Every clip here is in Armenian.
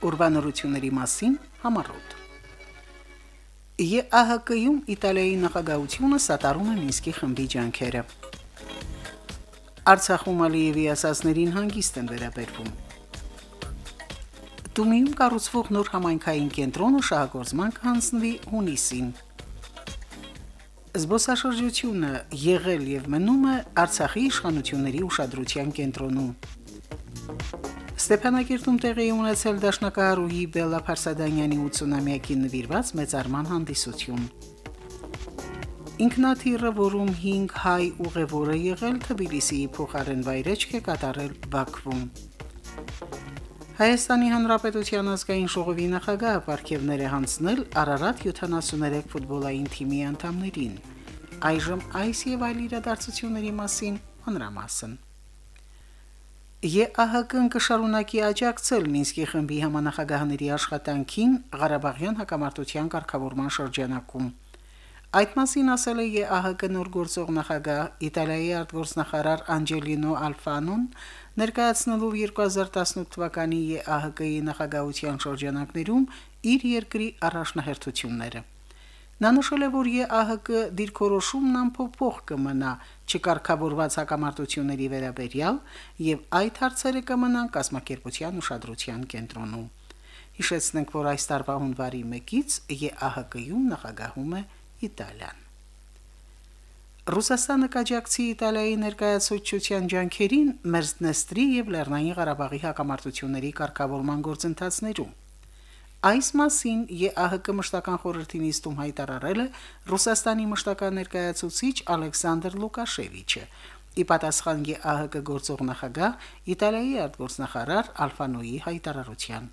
ուրբանորությունների մասին համառոտ։ ԵԱՀԿ-ում Իտալիայի նախագահությունը սատարում է Մինսկի խմբի ջանքերը։ Արցախում Ալիևի ասասներին հանգիստ են վերաբերվում։ Տումիում կառուցվող նոր համայնքային կենտրոնը շահագործման կհանձնվի հունիսին։ Զբոսաշրջությունը եղել եւ մնում է Արցախի իշխանությունների ուշադրության կենտրոնում։ Ստեփանակերտում տեղի ունեցել դաշնակահարուհի Բելլա Փարսադանյանի 80-ամյակին նվիրված մեծարման հանդիսություն։ Ինքնաթիռը, որում 5 հայ ուղևոր է եղել, Թբիլիսիի փոխարեն վայրեջք է կատարել Բաքվում։ Հայաստանի Հանրապետության ազգային ժողովի նախագահը ապարքևներ է հանձնել Արարատ 73 ֆուտբոլային թիմի անդամներին։ Այժմ այս եւ այլ իրադարձությունների մասին մանրամասն։ ԵԱՀԿ-ն կշարունակի աջակցել Մինսկի խմբի համանախագահների աշխատանքին Ղարաբաղյան հակամարտության կարգավորման շրջանակում։ Այդ մասին ասել է ԵԱՀԿ նոր գործող նախագահ Իտալիայի արտգործնախարար Անջելինո Ալֆանոն, ներկայացնելով 2018 թվականի ԵԱՀԿ-ի նախագահության շրջանակներում իր երկրի առաջնահերթությունները։ Նա նշել է, որ ԵԱՀԿ դիրքորոշումն ամփոփող կմնա չկարգավորված հակամարտությունների վերաբերյալ եւ այդ հարցերը կմնան կազմակերպության ուշադրության կենտրոնում։ Հիշեցնենք, որ այս տարվա հունվարի 1-ից ԵԱՀԿ-ում նախագահում է Իտալիան։ Ռուսաստանը կաջակցի Իտալիայի ներկայացուցչության ջանքերին Մերձնեստրի եւ Լեռնային Ղարաբաղի հակամարտությունների կարգավորման գործընթացներում։ Այս մասին ԵԱՀԿ մշտական խորհրդի նիստում հայտարարել է Ռուսաստանի մշտական ներկայացուցիչ Ալեքսանդր Լուկաշևիչը։ Ի պատասխան ԵԱՀԿ գործող նախագահ Իտալիայի արտգործնախարար Ալֆանոյի հայտարարության։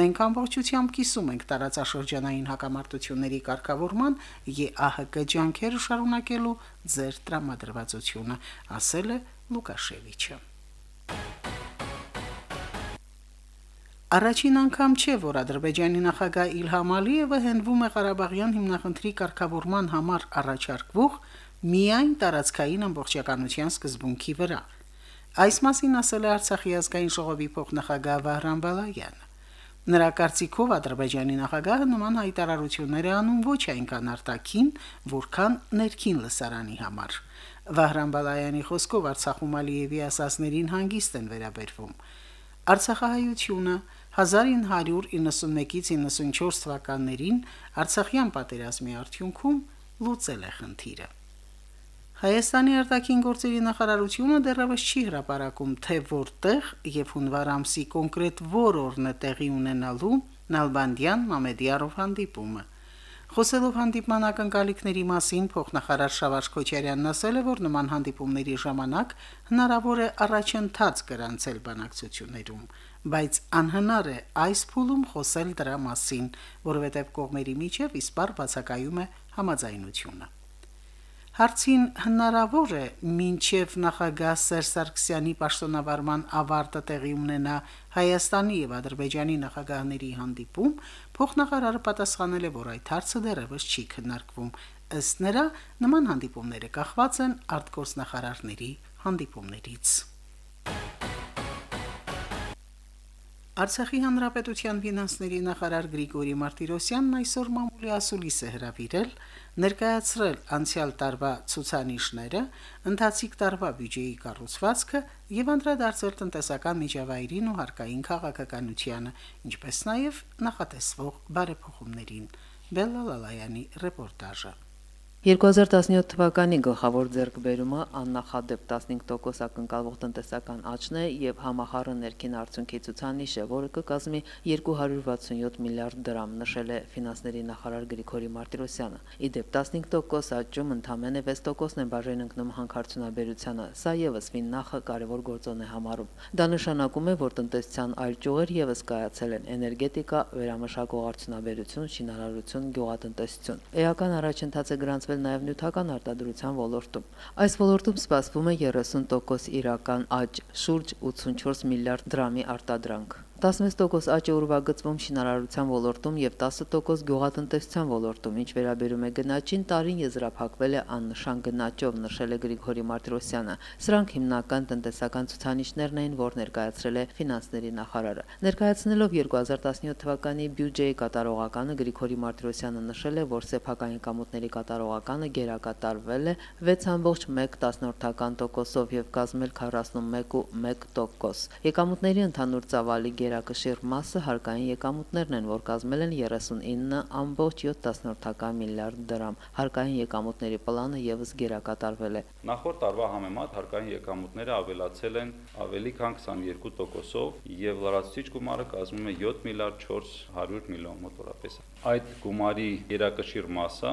Մենք ամբողջությամբ կիսում ենք տարածաշրջանային հակամարտությունների կարգավորման ԵԱՀԿ ջանքերը շարունակելու ձեր տրամադրվածությունը, ասել է Լուկաշևիչը։ Առաջին անգամ չէ, որ Ադրբեջանի նախագահ Իլհամ Ալիևը հենվում է Ղարաբաղյան հիմնախնդրի կարգավորման համար առաջարկվող միայն տարածքային ամբողջականության սկզբունքի վրա։ Այս մասին ասել է Արցախի ազգային ժողովի փոխնախագահ Վահրամ Բալայանը։ Նրա կարծիքով Ադրբեջանի նախագահը նման հայտարարություններ է անում ոչ այնքան արտաքին, որքան ներքին լսարանի համար։ Վահրամ Բալայանի խոսքով Արցախում Ալիևի ասասներին հանգիստ են վերաբերվում։ Արցախահայությունը 1991-ից 94 թվականներին Արցախյան պատերազմի արդյունքում լուծել է խնդիրը։ Հայաստանի արտաքին գործերի նախարարությունը դեռևս չի հրապարակում, թե որտեղ եւ հունվար ամսի կոնկրետ որ օրն է տեղի ունենալու Նալբանդյան Մամեդիարով հանդիպումը։ Խոսելով հանդիպման ակնկալիքների մասին փոխնախարար Շավարժ Քոչարյանն ասել է, որ նման հանդիպումների ժամանակ հնարավոր է առաջընթաց գրանցել բանակցություններում բայց անհնար է այս փուլում խոսել դրա մասին, որովհետև կողմերի միջև իսպար բացակայում է համաձայնությունը։ Հարցին հնարավոր է մինչև նախագահ Սերժ Սարգսյանի պաշտոնավարման ավարտը տեղի ունենա Հայաստանի եւ Ադրբեջանի նախագահների հանդիպում, փոխնախարարը պատասխանել է, որ այդ հարցը դեռևս չի քննարկվում։ Ըստ նրա, նման հանդիպումները կախված են արտգործնախարարների հանդիպումներից։ Արցախի հանրապետության ֆինանսների նախարար Գրիգորի Մարտիրոսյանն այսօր մամուլի ասուլիս է հրավիրել ներկայացրել անցյալ տարվա ցուցանիշները, ընթացիկ տարվա բյուջեի կառուցվածքը եւ անդրադարձել տնտեսական միջավայրին ու հարկային քաղաքականությանը, ինչպես նաեւ նախատեսվող բարեփոխումներին։ Բելլա Լալայանի ռեպորտաժը։ 2017 թվականի գլխավոր ձեռքբերումը աննախադեպ 15% ակնկալվող տնտեսական աճն է եւ համախառն ներքին արդյունքի ցուցանիշ է, որը կկազմի 267 միլիարդ դրամ, նշել է ֆինանսների նախարար Գրիգորի Մարտիրոսյանը։ Իդեպ 15% աճում ընդամենը 6%-ն է բաժին ընկնում հանքարդյունաբերությանը, սա եւս ֆիննախը կարևոր գործոն է համարում։ Դա նշանակում է, որ տնտեսության այլ ճյուղեր եւս կայացել են՝ էներգետիկա, վերամշակող արդյունաբերություն, շինարարություն, գյուղատնտեսություն։ Էական առաջընթաց է գրանցվել ստեղծվել նաև նյութական արտադրության ոլորտում։ Այս ոլորտում սպասվում է 30% իրական աճ, շուրջ 84 միլիարդ դրամի արտադրանք։ 16% աճ է ուրվագծվում շինարարության ոլորտում եւ 10% գյուղատնտեսության ոլորտում։ Ինչ վերաբերում է գնաճին, տարին եզրափակվել է աննշան գնաճով, նշել է Գրիգորի Մարտիրոսյանը։ Սրանք հիմնական տնտեսական ցուցանիշներն էին, որ ներկայացրել է ֆինանսների նախարարը։ Ներկայացնելով 2017 թվականի բյուջեի կատարողականը Գրիգորի Մարտիրոսյանը նշել է, որ սեփական եկամուտների կատարողականը գերակատարվել է 6.1%-ով եւ կազմել 41.1%։ Եկամուտների ընդհանուր ծավալի գերակշիռ մասը հարկային եկամուտներն են, որ կազմել են 39.7 միլիարդ դրամ։ Հարկային եկամուտների պլանը եւս գերակատարվել է։ Նախորդ տարվա համեմատ հարկային եկամուտները ավելացել են ավելի քան 22%-ով եւ լրացուցիչ գումարը կազմում է 7 միլիարդ 400 միլիոն մոտորապես։ Այդ գումարի գերակշիռ մասը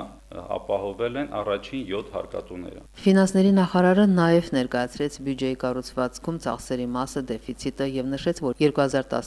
ապահովել են առաջին 7 հարկատուները։ Ֆինանսների նախարարը նաև ներկայացրեց բյուջեի կառուցվածքում ծախսերի մասը դեֆիցիտը եւ նշեց, որ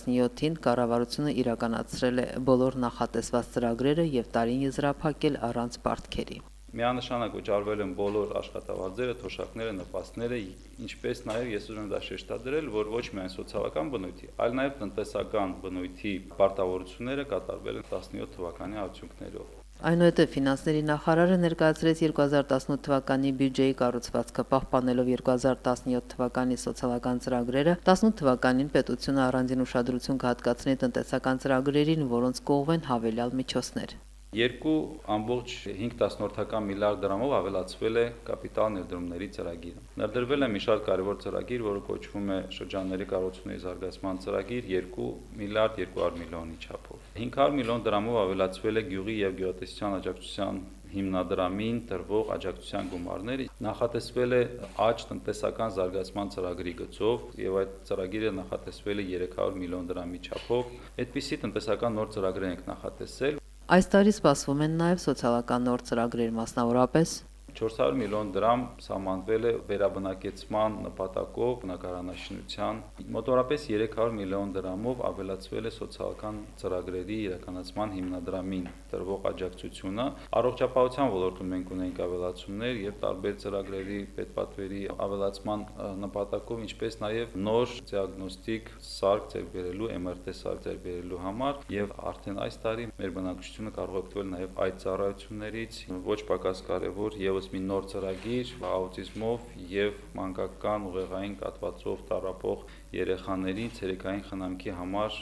2017-ին կառավարությունը իրականացրել է բոլոր նախատեսված ծրագրերը եւ տարին եզրափակել առանց պարտքերի միանշանակ վճարվել են բոլոր աշխատավարձերը, թոշակները, նպաստները, ինչպես նաև ես ուզում եմ դա շեշտադրել, որ ոչ միայն սոցիալական բնույթի, այլ նաև տնտեսական բնույթի պարտավորությունները կատարվել են 17 թվականի արդյունքներով։ Այնուհետև ֆինանսների նախարարը ներկայացրեց 2018 թվականի բյուջեի կառուցվածքը, պահպանելով 2017 թվականի սոցիալական ծրագրերը, 18 թվականին պետությունը առանձին ուշադրություն կհատկացնի տնտեսական ծրագրերին, որոնց կողմեն հավելյալ միջոցներ։ 2.5 տասնորդական միլիարդ դրամով ավելացվել է կապիտալ ներդրումների ծրագիրը։ Ներդրվել է մի շարք կարևոր ծրագիր, որը կոչվում է շրջանների կառուցումների զարգացման ծրագիր 2 միլիարդ 200 միլիոնի չափով։ 500 միլիոն դրամով ավելացվել է գյուղի եւ գյուղատնտեսության աջակցության հիմնադրամին տրվող աջակցության գումարները նախատեսվել է աճ տնտեսական զարգացման ծրագրի գծով եւ այդ ծրագիրը նախատեսվել է 300 միլիոն դրամի չափով։ Այդպիսի տնտեսական նոր ծրագրեր ենք նախատեսել, Այս տարի սպասվում են նաև սոցիալական նոր ծրագրեր, մասնավորապես 400 միլիոն դրամ սահմանվել է վերաբնակեցման նպատակով բնակարանաշինության, մոտորապես 300 միլիոն դրամով ավելացվել է սոցիալական ծրագրերի իրականացման հիմնադրամին տրվող աջակցությունը։ Առողջապահության ոլորտում մենք ունենք ավելացումներ եւ տարբեր ծրագրերի պետպատվերի ավելացման նպատակով, ինչպես նաեւ նոր դիագնոստիկ սարք ձեռք բերելու, MRT սարք ձեռք բերելու համար եւ արդեն այս տարի մեր բնակչությունը կարող է օգտվել նաեւ այդ ծառայություններից ոչ պակաս կարեւոր եւս մի նոր ծրագիր աուտիզմով եւ մանկական ուղեղային կաթվածով տարապող երեխաների ցերեկային խնամքի համար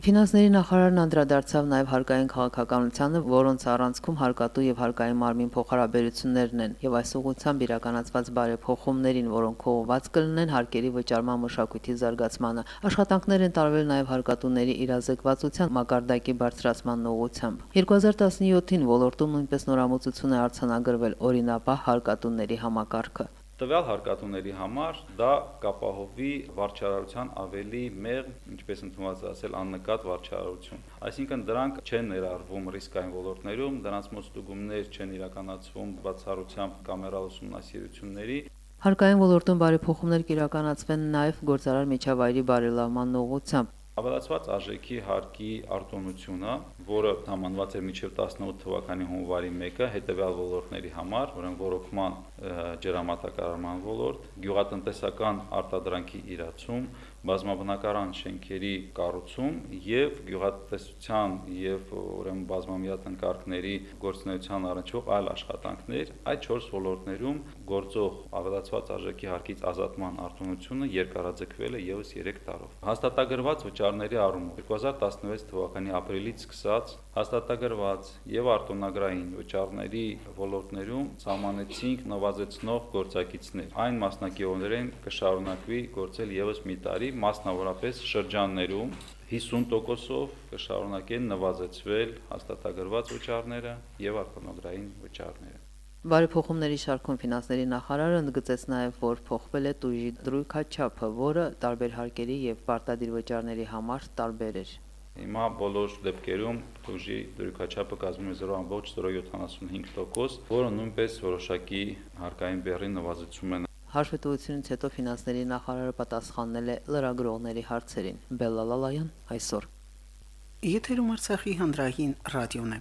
Ֆինանսների նախարարն անդրադարձավ նաև հարկային քաղաքականությանը, որոնց առանցքում հարկատու եւ հարկային մարմին փոխհարաբերություններն են եւ այս ուղղությամբ իրականացված բարեփոխումներին, որոնք կողված կլինեն հարկերի վճարման մշակույթի զարգացմանը։ Աշխատանքներ են տարվել նաև հարկատուների իրազեկվածության մակարդակի բարձրացման ուղղությամբ։ 2017-ին ոլորտում նույնպես նորամուծություն է արձանագրվել օրինապահ հարկատուների համակարգը տվյալ հարկատուների համար դա կապահովի վարչարարության ավելի մեղմ, ինչպես ընդունված ասել, աննկատ վարչարարություն։ Այսինքն դրանք չեն ներառվում ռիսկային ոլորտներում, դրանց մոստուգումներ չեն իրականացվում բացառությամբ կամերալ ուսումնասիրությունների, Հարկային ոլորտում բարեփոխումներ կիրականացվեն նաև գործարար միջավայրի բարելավման ուղղությամբ։ Ավելացված արժեքի հարկի արտոնությունը, որը համանված է մինչև 18 թվականի հունվարի 1-ը հետևյալ ոլորտների համար, որոնք ռոռոկման ջրամատակարարման ոլորտ, գյուղատնտեսական արտադրանքի իրացում, բազմաբնակարան շենքերի կառուցում եւ գյուղատնտեսության եւ ուրեմն բազմամյա տնկարկների գործունեության առնչվող այլ աշխատանքներ այդ 4 ոլորտներում գործող ավելացված արժեքի հարկից ազատման արտոնությունը երկարաձգվել է եւս 3 տարով հաստատագրված վճարների առումով 2016 թվականի ապրիլից սկսած հաստատագրված եւ արտոնագրային վճարների ոլորտներում սահմանեցինք նվազեցնող գործակիցներ այն մասնակիորեն կշարունակվի գործել եւս մի տարի մասնավորապես շրջաններում 50%-ով կշարունակեն նվազեցվել հաստատագրված վճարները եւ արտոնագրային վճարները Բարեփոխումների շարքում ֆինանսների նախարարը ընդգծեց նաև, որ փոխվել է տույժի դրույքաչափը, որը տարբեր հարկերի եւ պարտադիր վճարների համար տարբեր էր։ Հիմա բոլոր դեպքերում դուժի դրույքաչափը կազմում է 0.075%, որը նույնպես որոշակի հարկային բեռի նվազեցում է Հաշվետվությունից հետո ֆինանսների նախարարը պատասխանել է լրագրողների հարցերին։ Բելլալալայան այսօր։ Եթերում Արցախի հանրային ռադիոն է։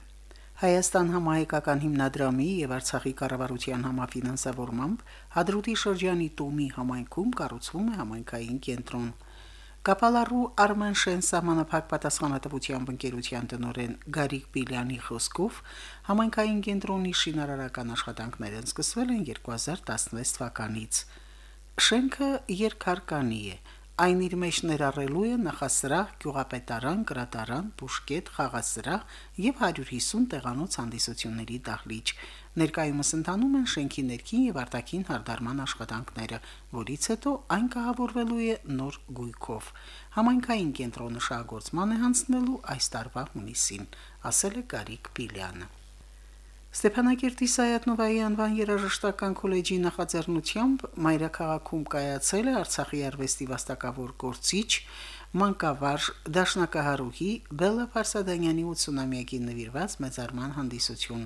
Հայաստան համահայկական հիմնադրամի եւ Արցախի կառավարության համաֆինանսավորմամբ Հադրուտի շրջանի Տոմի համայնքում կառուցվում է համայնքային կենտրոն։ Կապալարու Արմեն Շեն սահմանափակ պատասխանատվությամբ ընկերության տնօրեն Գարիկ Պիլյանի խոսքով համայնքային կենտրոնի շինարարական աշխատանքներն սկսվել են 2016 թվականից։ Շենքը երկհարկանի է, Այն իր մեջ ներառելու է նախասրահ, գյուղապետարան, գրադարան, բուժկետ, խաղասրահ եւ 150 տեղանոց հանդիսությունների դահլիճ։ Ներկայումս ընթանում են շենքի ներքին եւ արտաքին հարդարման աշխատանքները, որից հետո այն կահավորվելու է նոր գույքով։ Համայնքային կենտրոնը շահգործման է հանձնելու այս տարվա հունիսին, ասել է Գարիկ Պիլյանը։ Ստեփանակերտի Սայաթնովայի անվան երաժշտական քոլեջի նախաձեռնությամբ Մայրաքաղաքում կայացել է Արցախի արվեստի վաստակավոր գործիչ մանկավարժ Դաշնակահարուհի Բելլա Ֆարսադանյանի 80-ամյակին նվիրված մեծարման հանդիսություն։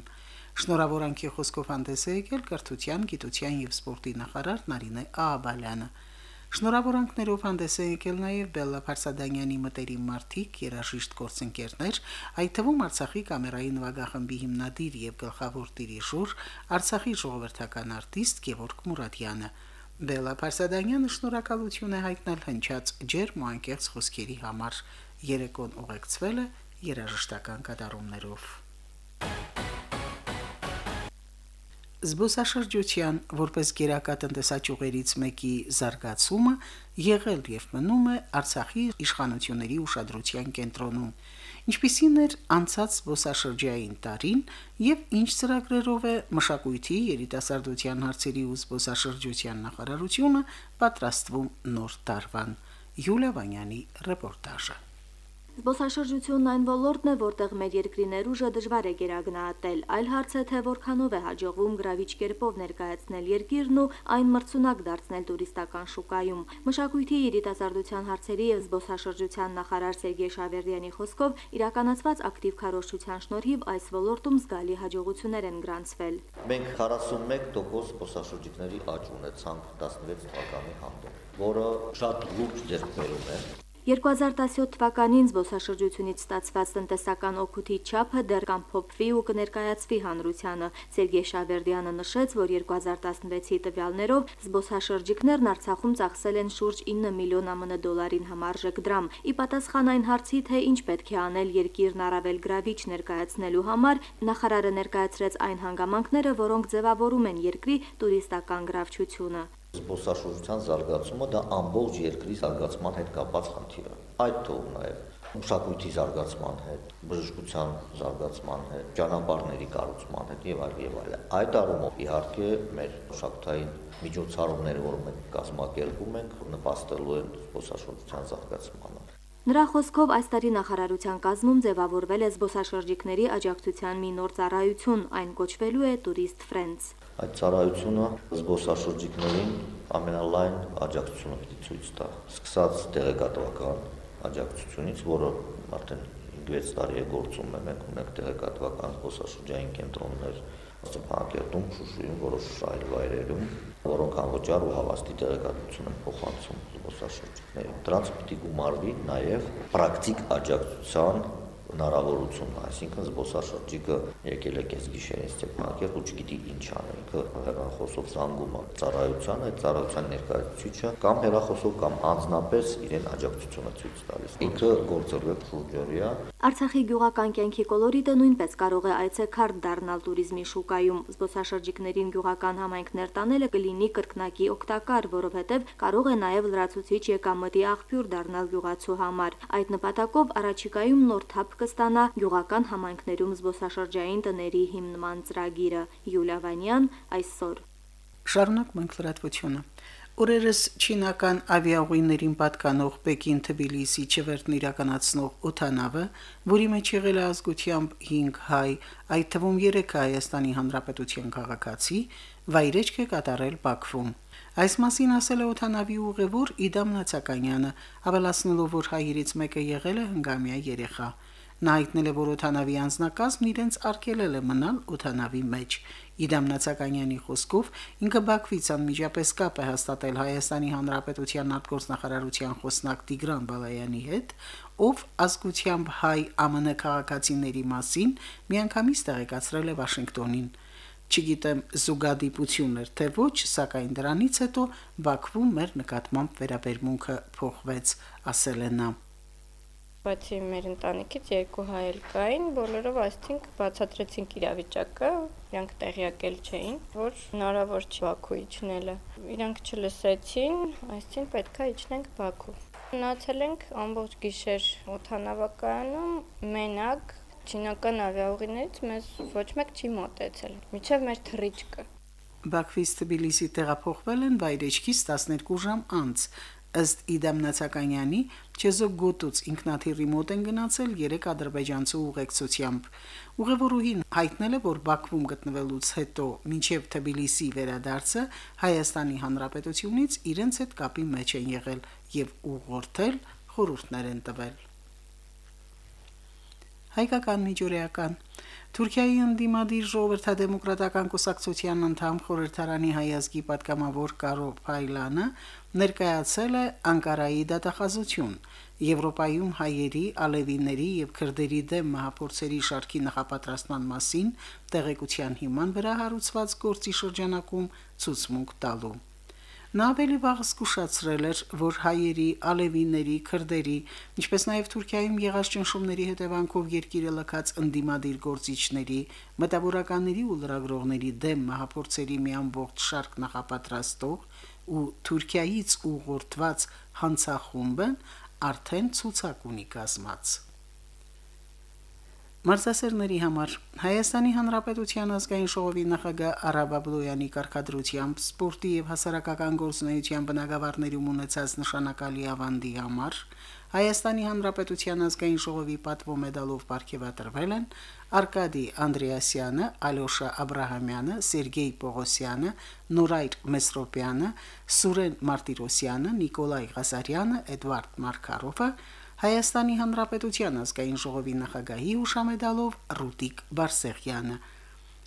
Շնորհավորանքի խոսքով հանդես է եկել կրթության, գիտության եւ սպորտի նախարար Նարինե Աղաբալյանը։ Շնորհավորանքներով հանդես է եկել նաև Բելլա Ֆարսադանյանի մտերիմ մարդիկ, երաժիշտ գործընկերներ, այդ թվում Արցախի կամերայի նվագախմբի հիմնադիր եւ գլխավոր դիրիժոր, Արցախի ժողովրդական արտիստ Գևորգ Մուրադյանը։ Բելլա Ֆարսադանյանը շնորհակալություն է հայտնել հնչած ջերմ ու անկեղծ խոսքերի համար։ Երեկոն ուղեկցվել է երաժշտական կատարումներով։ Զբոսաշրջության որպես գերակա տնտեսաճյուղերից մեկի զարգացումը եղել եւ մնում է Արցախի իշխանությունների ուշադրության կենտրոնում։ Ինչպիսին էր անցած զբոսաշրջային տարին եւ ինչ ծրագրերով է մշակույթի, երիտասարդության հարցերի ու զբոսաշրջության նախարարությունը պատրաստվում նոր տարվան։ Յուլիա Վանյանի ռեպորտաժը։ Զբոսաշրջությունն այն ոլորտն է, որտեղ մեր երկրի ներուժը դժվար է գերագնահատել։ Այլ հարց է, թե որքանով է հաջողվում գրավիչ կերպով ներկայացնել երկիրն ու այն մրցունակ դարձնել տուրիստական շուկայում։ Մշակույթի երիտասարդության հարցերի եւ զբոսաշրջության նախարար Սերգեյ Շավերդյանի խոսքով իրականացված ակտիվ քարոշչության շնորհիվ այս ոլորտում զգալի հաջողություններ են գրանցվել։ Մենք 41% զբոսաշրջիկների աճ ունեցանք 16 թվականի հանդեպ, որը շատ լուրջ ձեռքբերում է 2017 թվականին զբոսաշրջությունից ստացված տնտեսական օգուտի չափը դեռ կամփոփվի ու կներկայացվի հանրությանը։ Սերգեյ Շավերդյանը նշեց, որ 2016-ի տվյալներով զբոսաշրջիկներն Արցախում ծախսել են շուրջ 9 միլիոն ԱՄՆ դոլարին համարժեք դրամ։ Ի պատասխան այն հարցի, թե ինչ պետք է անել երկիրն առավել գրավիչ ներկայացնելու համար, նախարարը ներկայացրեց այն հանգամանքները, որոնք ձևավորում են երկրի տուրիստական գրավչությունը զբոսաշրջության զարգացումը դա ամբողջ երկրի զարգացման հետ կապված խնդիր է։ Այդ թվում նաև մշակույթի զարգացման հետ, բժշկության զարգացման հետ, ճանապարհների կառուցման հետ եւ այլ եւ այլ։ Այդ առումով իհարկե մեր մշակութային միջոցառումները, որ մենք կազմակերպում ենք, նպաստելու են զբոսաշրջության զարգացմանը։ Նրա խոսքով այս տարի նախարարության կազմում ձևավորվել է զբոսաշրջիկների աջակցության մի նոր ծառայություն, այն կոչվելու է Tourist Friends։ Այդ ծառայությունը զբոսաշրջիկներին ամենալայն աջակցությունը պիտի ցույց տա։ Սկսած տեղեկատվական աջակցությունից, որը արդեն 6 տարի է գործում է, մենք ունենք տեղեկատվական զբոսաշրջային կենտրոններ Ստեփանակերտում, Շուշիում, որոշ այլ վայրերում, որոնք անվճար ու հավաստի տեղեկատվություն են փոխանցում զբոսաշրջիկներին։ Դրանց պիտի գումարվի նաև պրակտիկ աջակցության հնարավորություն, այսինքն զբոսաշրջիկը եկել է կես գիշերին Ստեփանակերտ ու չգիտի ինչ անել, ինքը հեռախոսով զանգում է ծառայության, այդ ծառայության ներկայացուցիչը կամ հեռախոսով կամ անձնապես իրեն աջակցությունը ցույց տալիս։ Ինքը գործելու է շուրջօրյա։ Արցախի գյուղական կյանքի կոլորիտը նույնպես կարող է այցեքարտ դառնալ туриզմի շուկայում։ Զբոսաշրջիկներին գյուղական համայնքներ տանելը կլինի կրկնակի օգտակար, որովհետև կարող է նաև լրացուցիչ եկամտի աղբյուր դառնալ գյուղացու համար։ Այդ նպատակով առաջիկայում նոր թափ կստանա գյուղական համայնքներում զբոսաշրջային տների հիմնման ծրագիրը։ Յուլիա Վանյան այսօր Շարունակ մենք լրատվությունը։ Օրերս չինական ավիաուղիներին պատկանող Պեկին-Թբիլիսի չվերթն իրականացնող օթանավը, որի մեջ եղել է ազգությամբ 5 հայ, այդ թվում 3 Հայաստանի Հանրապետության քաղաքացի, վայրեջք է կատարել Բաքվում։ Այս մասին ասել է օթանավի ուղևոր Իդամ Նացականյանը, ավելացնելով, որ հայերից մեկը եղել է հնգամյա երեխա։ Նա հայտնել է, որ օթանավի անձնակազմն իրենց արգելել է մնալ օթանավի մեջ։ Իդամնացականյանի խոսքով ինքը Բաքվից անմիջապես կապ է հաստատել Հայաստանի Հանրապետության արտգործնախարարության խոսնակ Տիգրան Բալայանի հետ, ով ազգությամբ հայ ԱՄՆ քաղաքացիների մասին միանգամից տեղեկացրել է Վաշինգտոնին։ Չգիտեմ զուգադիպություն էր թե ոչ, սակայն դրանից հետո Բաքվում մեր նկատմամբ վերաբերմունքը փոխվեց, ասել է նա բացի մեր ընտանիքից երկու հայ էլ կային, բոլորով այսինքն բացատրեցինք իրավիճակը, իրանք տեղյակել չէին, որ հնարավոր չի Բաքու իջնելը։ Իրանք չլսեցին, այսինքն պետքա իջնենք Բաքու։ Մնացել ենք ամբողջ գիշեր օթանավակայանում մենակ չինական ավիաուղիներից մեզ ոչ մեկ չի մոտեցել։ Միջև մեր թռիչքը Բաքվից Թբիլիսի տեղափոխվել են վայրեջքից 12 ժամ անց, Ըստ Իդամ Նացականյանի, Չեզոք գոտուց ինքնաթիռի մոտ են գնացել 3 ադրբեջանցու ուղեկցությամբ։ Ուղևորուհին հայտնել է, որ Բաքվում գտնվելուց հետո մինչև Թբիլիսի վերադարձը Հայաստանի Հանրապետությունից իրենց հետ կապի մեջ են եղել եւ ուղղորդել խորհուրդներ են տվել։ Հայկական միջուրեական Թուրքիայի ընդդիմադիր ժողովրդադեմոկրատական կուսակցության անդամ խորհրդարանի հայազգի պատգամավոր Կարո Փայլանը ներկայացել է Անկարայի դատախազություն Եվրոպայում հայերի, ալևիների եւ քրդերի դեմ մահապորցերի շարքի նախապատրաստման մասին տեղեկության հիման վրա հարուցված գործի շրջանակում ցուցմունք տալու Նա ավելի վաղ զգուշացրել էր, որ հայերի, ալևիների, քրդերի, ինչպես նաև Թուրքիայում եղած ճնշումների հետևանքով երկիրը լքած ընդդիմադիր գործիչների, մտավորականների ու լրագրողների դեմ մահապորցերի մի ամբողջ շարք նախապատրաստող ու Թուրքիայից ուղղորդված հանցախումբն արդեն ցուցակ ունի կազմած։ Մարզասերների համար. Հայաստանի Հանրապետության ազգային ժողովի նախագահ Արաբ Աբլոյանի կարգադրությամբ սպորտի եւ հասարակական գործունեության բնագավառներում ունեցած նշանակալի ավանդի համար Հայաստանի Հանրապետության ազգային ժողովի պատվո մեդալով ապարգևատրվել են Արկադի Անդրեասյանը, Ալյոշա Աբ รา համյանը, Սերգեյ Պողոսյանը, Նուրայր Մեսրոպյանը, Սուրեն Մարտիրոսյանը, Նիկոլայ Ղազարյանը, Էդվարդ Մարկարովը Հայաստանի Հանրապետության ազգային ժողովի նախագահի հուշամեդալով Ռուտիկ Բարսեղյանը։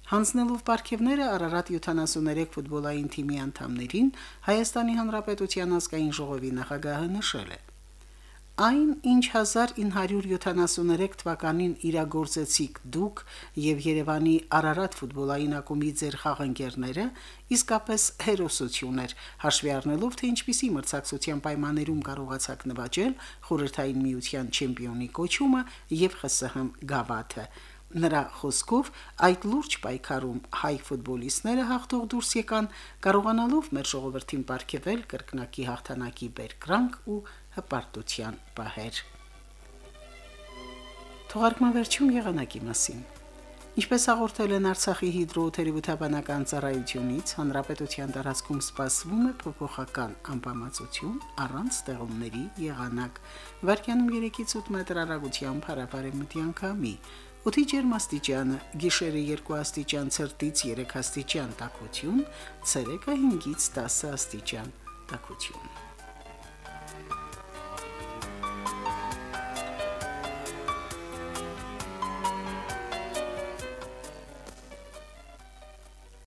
Հանձնելով ապարքևները Արարատ 73 ֆուտբոլային թիմի անդամներին Հայաստանի Հանրապետության ազգային ժողովի նախագահը նշել է. Այն, ինչ 1973 թվականին իրագործեցիք դուք եւ Երևանի Արարատ ֆուտբոլային ակումբի ձեր խաղընկերները, իսկապես հերոսություն էր, հաշվի առնելով թե ինչպիսի մրցակցության պայմաններում կարողացաք նվաճել խորհրդային միության չեմպիոնի կոչումը եւ ԽՍՀՄ գավաթը։ Նրա խոսքով այդ լուրջ պայքարում հայ ֆուտբոլիստները հաղթող դուրս եկան, կարողանալով մեր ժողովրդին ապարգևել կրկնակի հաղթանակի բերկրանք ու հպարտության պահեր։ Թողարկման վերջում եղանակի մասին։ Ինչպես հաղորդել են Արցախի հիդրոթերապևտաբանական ծառայությունից, հանրապետության տարածքում սպասվում է փոփոխական անբավարարություն առանց ստեղումների եղանակ։ Վարկյանում 3-ից 8 մետր հեռագությամբ հարաբարեմտյան քամի։ Օդի ջերմաստիճանը՝ գիշերը 2 աստիճան ցրտից 3 աստիճան տաքություն, ցերեկը 5-ից 10 աստիճան տաքություն։